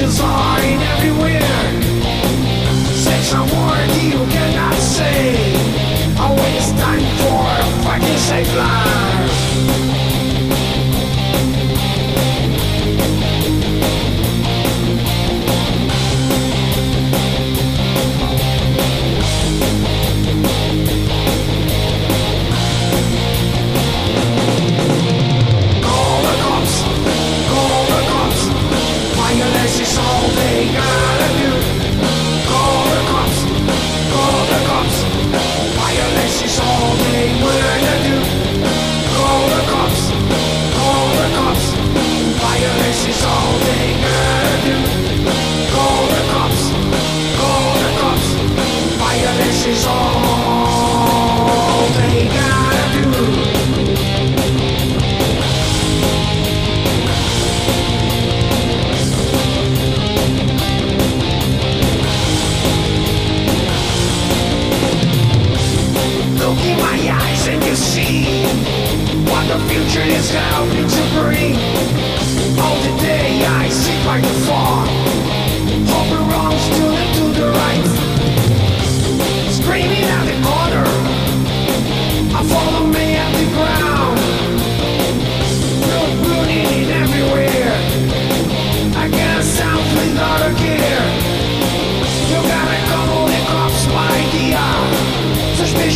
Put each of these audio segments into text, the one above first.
ashes on.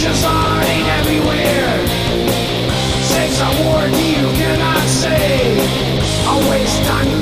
Nations are ain't everywhere. Saves a war you cannot save. A waste time.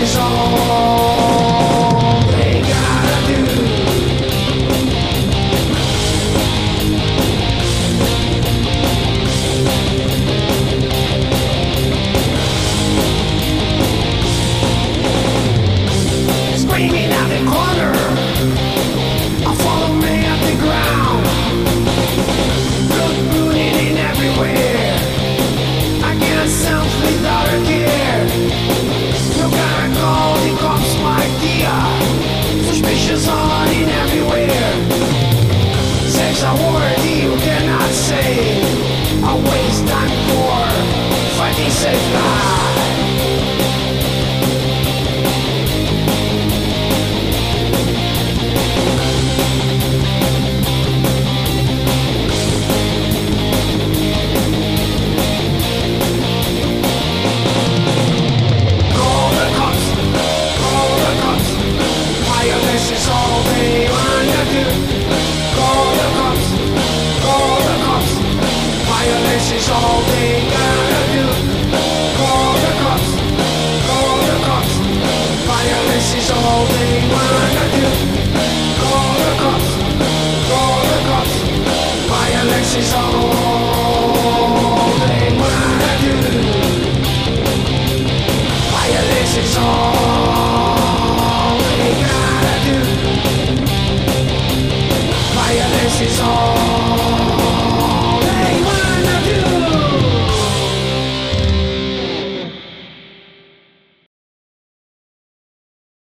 is all. it's all